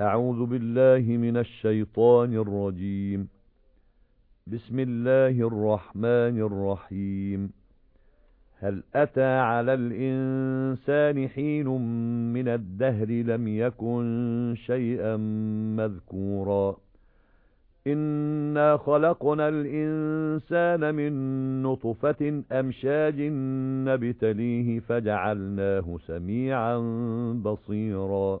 أعوذ بالله من الشيطان الرجيم. بسم الله الرحمن الرحيم. هل أتى على الإنسان حين من الدهر لم يكن شيئا مذكورا؟ إنا خلقنا الإنسان من نطفة أمشاج نبتليه فجعلناه سميعا بصيرا.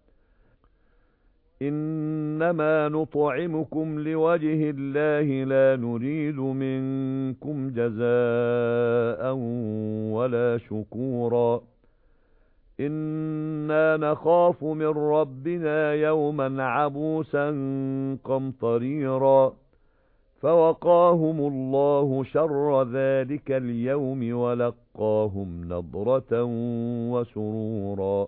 إنما نطعمكم لوجه الله لا نريد منكم جزاء ولا شكورا. إنا نخاف من ربنا يوما عبوسا قمطريرا. فوقاهم الله شر ذلك اليوم ولقاهم نضرة وسرورا.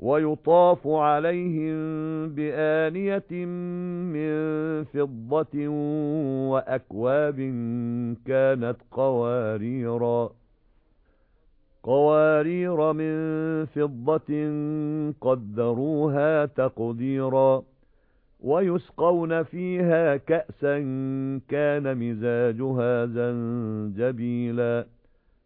ويطاف عليهم بآنية من فضة وأكواب كانت قواريرا قوارير من فضة قدروها تقديرا ويسقون فيها كأسا كان مزاجها زنجبيلا.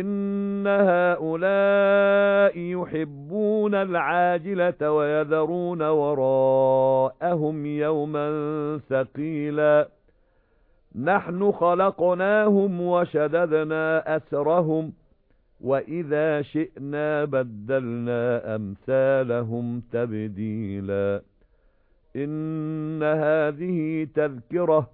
إِنَّ هَؤُلَاءِ يُحِبُّونَ الْعَاجِلَةَ وَيَذَرُونَ وَرَاءَهُمْ يَوْمًا ثَقِيلًا نَحْنُ خَلَقْنَاهُمْ وَشَدَدْنَا أَسْرَهُمْ وَإِذَا شِئْنَا بَدَّلْنَا أَمْثَالَهُمْ تَبْدِيلًا إِنَّ هَذِهِ تَذْكِرَةٌ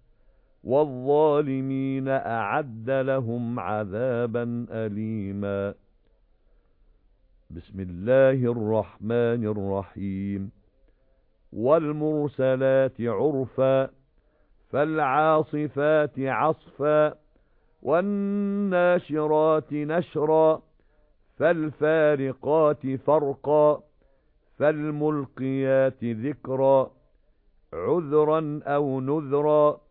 وَالظَّالِمِينَ أَعَدَّ لَهُمْ عَذَابًا أَلِيمًا. بسم الله الرحمن الرحيم. والمرسلات عرفا فالعاصفات عصفا والناشرات نشرا فالفارقات فرقا فالملقيات ذكرا عذرا أو نذرا.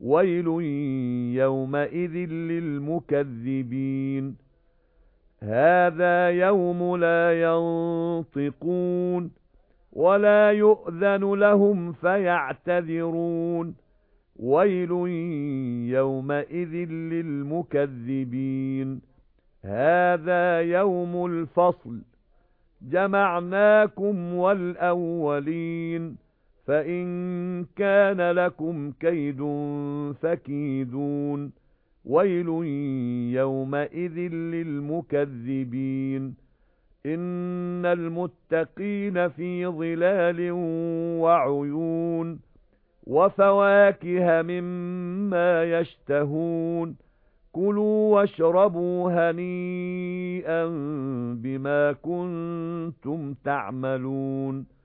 ويل يومئذ للمكذبين هذا يوم لا ينطقون ولا يؤذن لهم فيعتذرون ويل يومئذ للمكذبين هذا يوم الفصل جمعناكم والأولين فإن كان لكم كيد فكيدون ويل يومئذ للمكذبين إن المتقين في ظلال وعيون وفواكه مما يشتهون كُلُوا وَاشْرَبُوا هَنِيئًا بِمَا كُنتُمْ تَعْمَلُونَ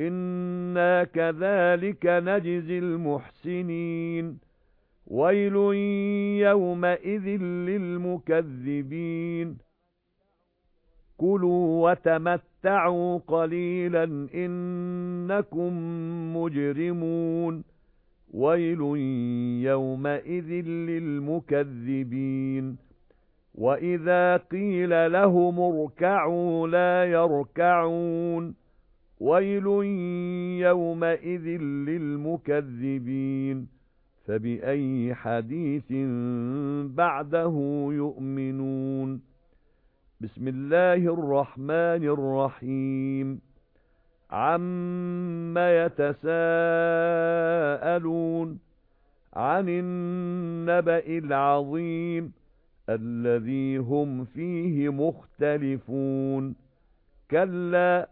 إِنَّا كَذَلِكَ نَجْزِي الْمُحْسِنِينَ وَيْلٌ يَوْمَئِذٍ لِلْمُكَذِّبِينَ كُلُوا وَتَمَتَّعُوا قَلِيلًا إِنَّكُمْ مُجْرِمُونَ وَيْلٌ يَوْمَئِذٍ لِلْمُكَذِّبِينَ وَإِذَا قِيلَ لَهُمُ ارْكَعُوا لَا يَرْكَعُونَ وَيْلٌ يَوْمَئِذٍ لِلْمُكَذِّبِينَ. فَبِأَيِّ حَدِيثٍ بَعْدَهُ يُؤْمِنُونَ؟ بِسْمِ اللَّهِ الرَّحْمَنِ الرَّحِيمِ. عَمَّ يَتَسَاءَلُونَ عَنِ النَّبَإِ الْعَظِيمِ الَّذِي هُمْ فِيهِ مُخْتَلِفُونَ. كَلَّا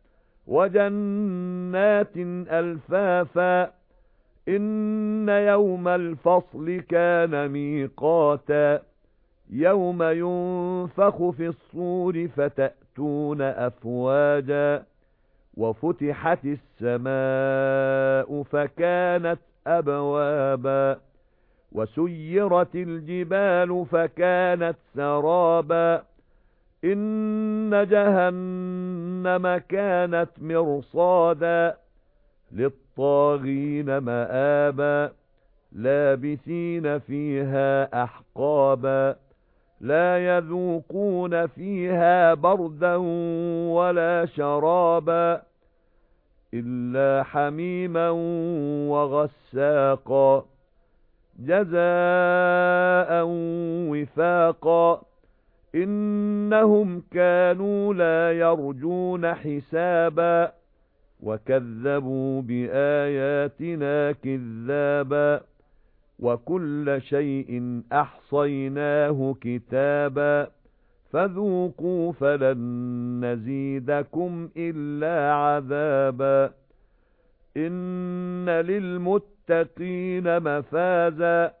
وَجَنَّاتٍ أَلْفَافًا إِنَّ يَوْمَ الْفَصْلِ كَانَ مِيقَاتًا يَوْمَ يُنفَخُ فِي الصُّورِ فَتَأْتُونَ أَفْوَاجًا وَفُتِحَتِ السَّمَاءُ فَكَانَتْ أَبْوَابًا وَسُيِّرَتِ الْجِبَالُ فَكَانَتْ سَرَابًا إِنَّ جَهَنَّمَ كَانَتْ مِرْصَادًا لِلطَّاغِينَ مَآبًا لَابِثِينَ فِيهَا أَحْقَابًا لَا يَذُوقُونَ فِيهَا بَرْدًا وَلَا شَرَابًا إِلَّا حَمِيمًا وَغَسَّاقًا جَزَاءً وِفَاقًا إِنَّهُمْ كَانُوا لَا يَرْجُونَ حِسَابًا وَكَذَّبُوا بِآيَاتِنَا كِذَّابًا وَكُلَّ شَيْءٍ أَحْصَيْنَاهُ كِتَابًا فَذُوقُوا فَلَن نَّزِيدَكُمْ إِلَّا عَذَابًا إِنَّ لِلْمُتَّقِينَ مَفَازًا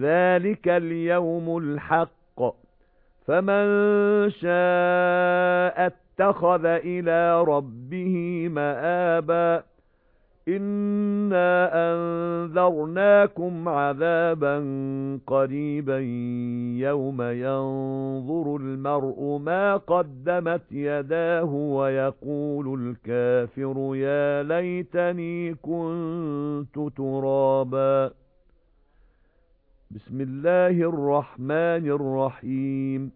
ذَلِكَ الْيَوْمُ الْحَقُّ فَمَن شَاءَ اتَّخَذَ إِلَى رَبِّهِ مَآبًا إِنَّا أَنذَرْنَاكُمْ عَذَابًا قَرِيبًا يَوْمَ يَنظُرُ الْمَرْءُ مَا قَدَّمَتْ يَدَاهُ وَيَقُولُ الْكَافِرُ يَا لَيْتَنِي كُنتُ تُرَابًا بِسْمِ اللَّهِ الرَّحْمَنِ الرَّحِيمِ.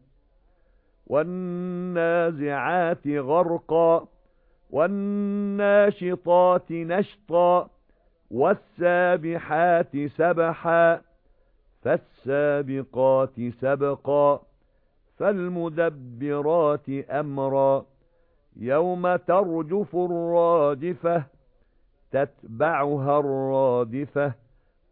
وَالنَّازِعَاتِ غَرْقًا وَالنَّاشِطَاتِ نَشْطًا وَالسَّابِحَاتِ سَبْحًا فَالسَّابِقَاتِ سَبْقًا فَالْمُدَبِّرَاتِ أَمْرًا. يَوْمَ تَرْجُفُ الرَّاجِفَةُ تَتْبَعُهَا الرَّادِفَةُ.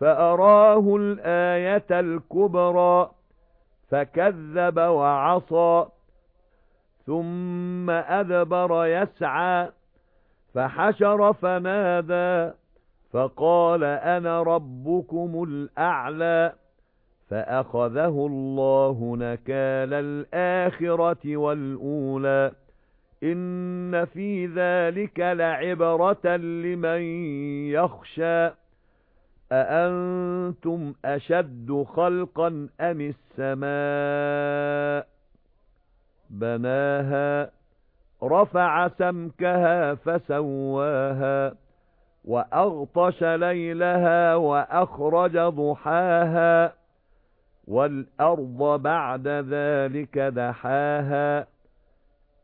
فَأَرَاهُ الْآيَةَ الْكُبْرَى فَكَذَّبَ وَعَصَىٰ ثُمَّ أَدْبَرَ يَسْعَىٰ فَحَشَرَ فَنَادَىٰ فَقَالَ أَنَا رَبُّكُمُ الْأَعْلَى فأخذه الله نكال الآخرة والأولى. إن في ذلك لعبرة لمن يخشى. أأنتم أشد خلقا أم السماء بناها رفع سمكها فسواها وأغطش ليلها وأخرج ضحاها وَالْأَرْضَ بَعْدَ ذَلِكَ دَحَاهَا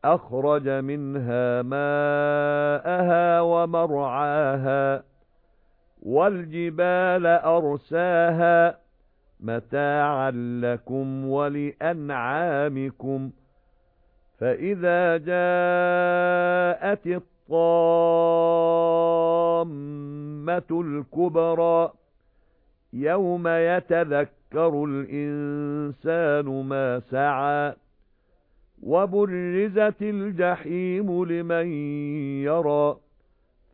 أَخْرَجَ مِنْهَا مَاءَهَا وَمَرْعَاهَا وَالْجِبَالَ أَرْسَاهَا مَتَاعًا لَكُمْ وَلِأَنْعَامِكُمْ فَإِذَا جَاءَتِ الطَّامَّةُ الْكُبْرَى يَوْمَ يَتَذَكَّرُ الْإِنسَانُ مَا سَعَى وَبُرِّزَتِ الْجَحِيمُ لِمَن يَرَى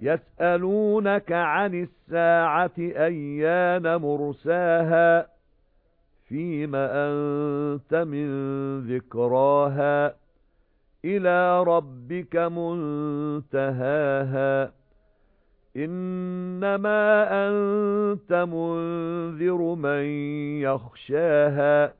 يَسْأَلُونَكَ عَنِ السَّاعَةِ أَيَّانَ مُرْسَاهَا؟ فِيمَ أَنْتَ مِنْ ذِكْرَاهَا؟ إِلَى رَبِّكَ مُنْتَهَاهَا؟ إِنَّمَا أَنْتَ مُنذِرُ مَن يَخْشَاهَا؟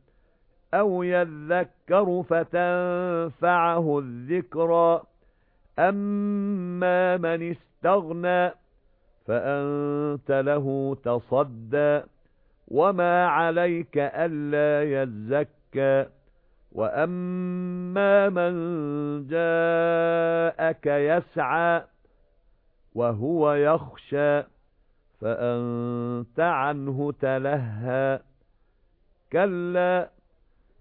أَوْ يَذَّكَّرُ فَتَنفَعَهُ الذِّكْرَى أَمَّا مَنِ اسْتَغْنَى فَأَنْتَ لَهُ تَصَدَّى وَمَا عَلَيْكَ أَلَّا يَزَّكَّى وَأَمَّا مَنْ جَاءَكَ يَسْعَى وَهُوَ يَخْشَى فَأَنْتَ عَنْهُ تَلَهَّى كَلَّا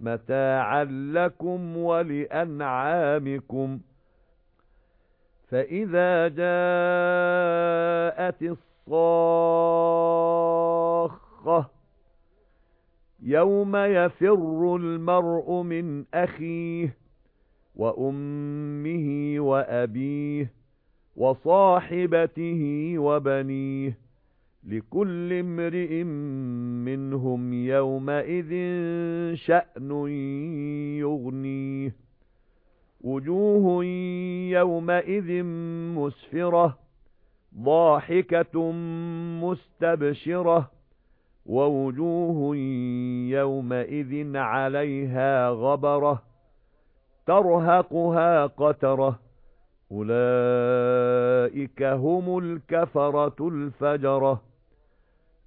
مَتَاعًا لَكُمْ وَلِأَنْعَامِكُمْ. فَإِذَا جَاءَتِ الصَّاخَّةُ يَوْمَ يَفِرُّ الْمَرْءُ مِنْ أَخِيهِ وَأُمِّهِ وَأَبِيهِ وَصَاحِبَتِهِ وَبَنِيهِ. لِكُلِّ امْرِئٍ مِنْهُمْ يَوْمَئِذٍ شَأْنٌ يُغْنِيهِ. وجوه يومئذ مسفرة ضاحكة مستبشرة ووجوه يومئذ عليها غبرة ترهقها قترة. أولئك هم الكفرة الفجرة.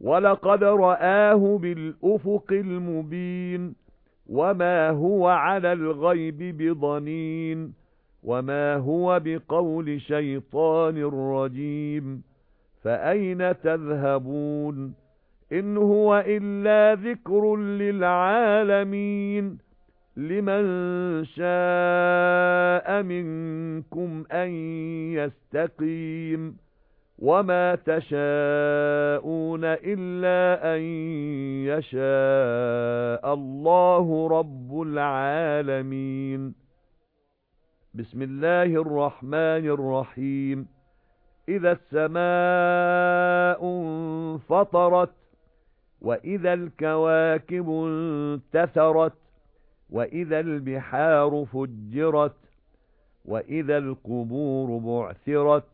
وَلَقَدْ رَآهُ بِالْأُفُقِ الْمُبِينِ وَمَا هُوَ عَلَى الْغَيْبِ بِضَنِينٍ وَمَا هُوَ بِقَوْلِ شَيْطَانٍ رَجِيمٍ فَأَيْنَ تَذْهَبُونَ إِنْ هُوَ إِلَّا ذِكْرٌ لِلْعَالَمِينَ لِمَنْ شَاءَ مِنْكُمْ أَنْ يَسْتَقِيمَ وَمَا تَشَاءُونَ إِلَّا أَنْ يَشَاءَ اللَّهُ رَبُّ الْعَالَمِينَ بسم الله الرحمن الرحيم إذا السماء انفطرت وإذا الكواكب انتثرت وإذا البحار فجرت وإذا القبور بعثرت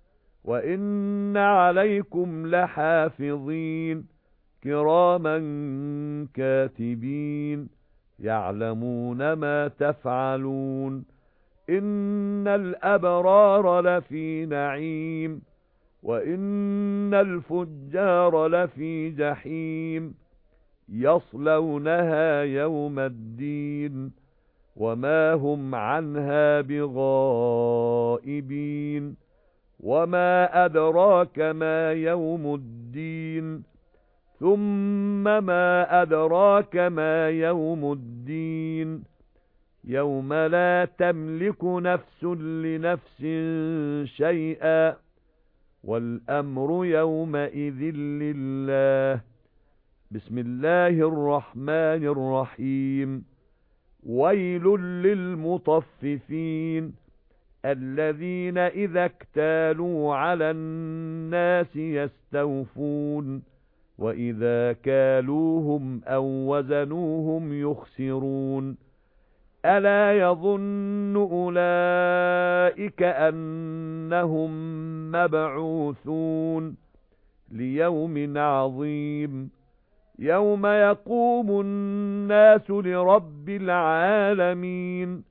وإن عليكم لحافظين كِرَامًا كَاتِبِينَ يَعْلَمُونَ مَا تَفْعَلُونَ إِنَّ الْأَبْرَارَ لَفِي نَعِيمٍ وَإِنَّ الْفُجَّارَ لَفِي جَحِيمٍ يَصْلَوْنَهَا يَوْمَ الدِّينِ وَمَا هُمْ عَنْهَا بِغَائِبِينَ وَمَا أَدْرَاكَ مَا يَوْمُ الدِّينِ ثُمَّ مَا أَدْرَاكَ مَا يَوْمُ الدِّينِ يَوْمَ لَا تَمْلِكُ نَفْسٌ لِنَفْسٍ شَيْئًا وَالْأَمْرُ يَوْمَئِذٍ لِلَّهِ بسم الله الرحمن الرحيم ويل للمطففين الذين إذا اكتالوا على الناس يستوفون وَإِذَا كَالُوهُمْ أَو وَزَنُوهُمْ يُخْسِرُونَ أَلَا يَظُنُّ أُولَئِكَ أَنَّهُم مَّبْعُوثُونَ لِيَوْمٍ عَظِيمٍ يَوْمَ يَقُومُ النَّاسُ لِرَبِّ الْعَالَمِينَ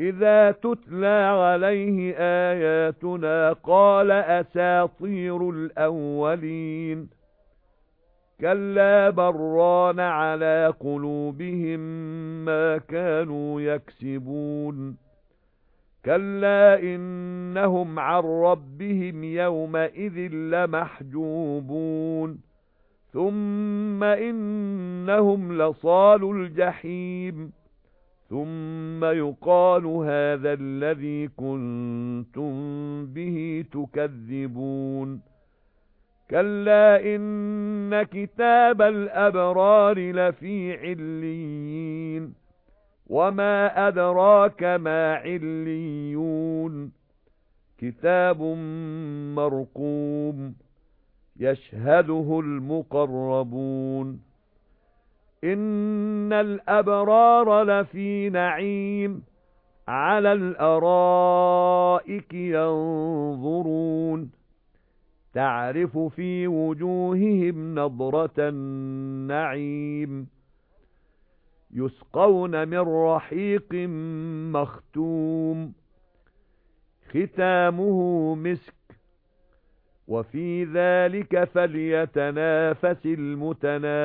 إِذَا تُتْلَى عَلَيْهِ آيَاتُنَا قَالَ أَسَاطِيرُ الْأَوَّلِينَ. كَلَّا بَرَّانَ عَلَى قُلُوبِهِم مَّا كَانُوا يَكْسِبُونَ. كَلَّا إِنَّهُمْ عَن رَّبِّهِمْ يَوْمَئِذٍ لَّمَحْجُوبُونَ. ثُمَّ إِنَّهُمْ لَصَالُو الْجَحِيمِ. ثُمَّ يُقَالُ هَذَا الَّذِي كُنتُم بِهِ تُكَذِّبُونَ كَلَّا إِنَّ كِتَابَ الْأَبْرَارِ لَفِي عِلِّيِّينَ وَمَا أَدْرَاكَ مَا عِلِّيُّونَ كِتَابٌ مَّرْقُومٌ يَشْهَدُهُ الْمُقَرَّبُونَ إِنَّ الْأَبْرَارَ لَفِي نَعِيمٍ عَلَى الْأَرَائِكِ يَنظُرُونَ تَعْرِفُ فِي وُجُوهِهِمْ نَضْرَةَ النَّعِيمِ يُسْقَوْنَ مِنْ رَحِيقٍ مَخْتُومٍ خِتَامُهُ مِسْكٌ وَفِي ذَلِكَ فَلْيَتَنَافَسِ الْمُتَنَافِسُونَ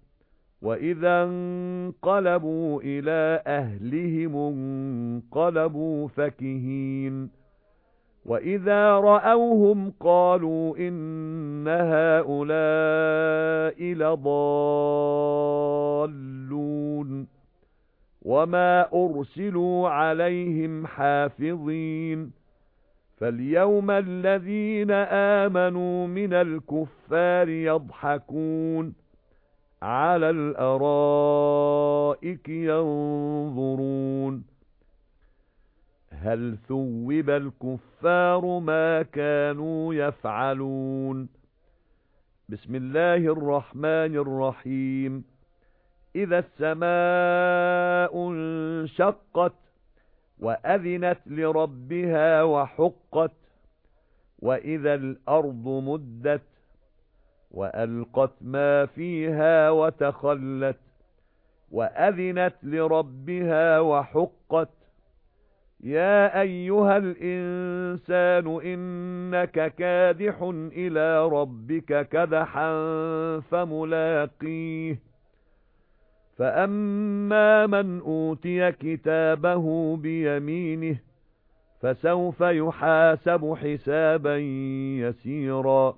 وَإِذَا انقَلَبُوا إِلَى أَهْلِهِمْ انقَلَبُوا فَكِهِينَ وَإِذَا رَأَوْهُمْ قَالُوا إِنَّ هَؤُلَاءِ لَضَالُّونَ وَمَا أُرْسِلُوا عَلَيْهِمْ حَافِظِينَ فَالْيَوْمَ الَّذِينَ آمَنُوا مِنَ الْكُفَّارِ يَضْحَكُونَ عَلَى الْأَرَائِكِ يَنظُرُونَ. هَلْ ثُوِّبَ الْكُفَّارُ مَا كَانُوا يَفْعَلُونَ؟ بِسْمِ اللَّهِ الرَّحْمَنِ الرَّحِيمِ. إِذَا السَّمَاءُ انشَقَّتْ وَأَذِنَتْ لِرَبِّهَا وَحُقَّتْ وَإِذَا الْأَرْضُ مُدَّتْ وَأَلْقَتْ مَا فِيهَا وَتَخَلَّتْ وَأَذِنَتْ لِرَبِّهَا وَحُقَّتْ يَا أَيُّهَا الْإِنسَانُ إِنَّكَ كَادِحٌ إِلَى رَبِّكَ كَدْحًا فَمُلَاقِيهِ فَأَمَّا مَنْ أُوتِيَ كِتَابَهُ بِيَمِينِهِ فَسَوْفَ يُحَاسَبُ حِسَابًا يَسِيرًا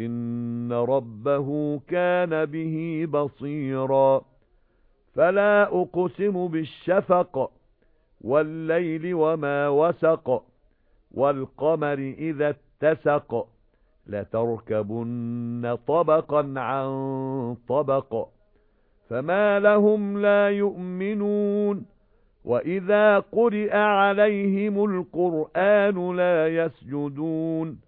إِنَّ رَبَّهُ كَانَ بِهِ بَصِيرًا فَلَا أُقْسِمُ بِالشَّفَقِ وَاللَّيْلِ وَمَا وَسَقَ وَالْقَمَرِ إِذَا اتَّسَقَ لَتَرْكَبُنَّ طَبَقًا عَن طَبَقٍ فَمَا لَهُمْ لَا يُؤْمِنُونَ وَإِذَا قُرِئَ عَلَيْهِمُ الْقُرْآنُ لَا يَسْجُدُونَ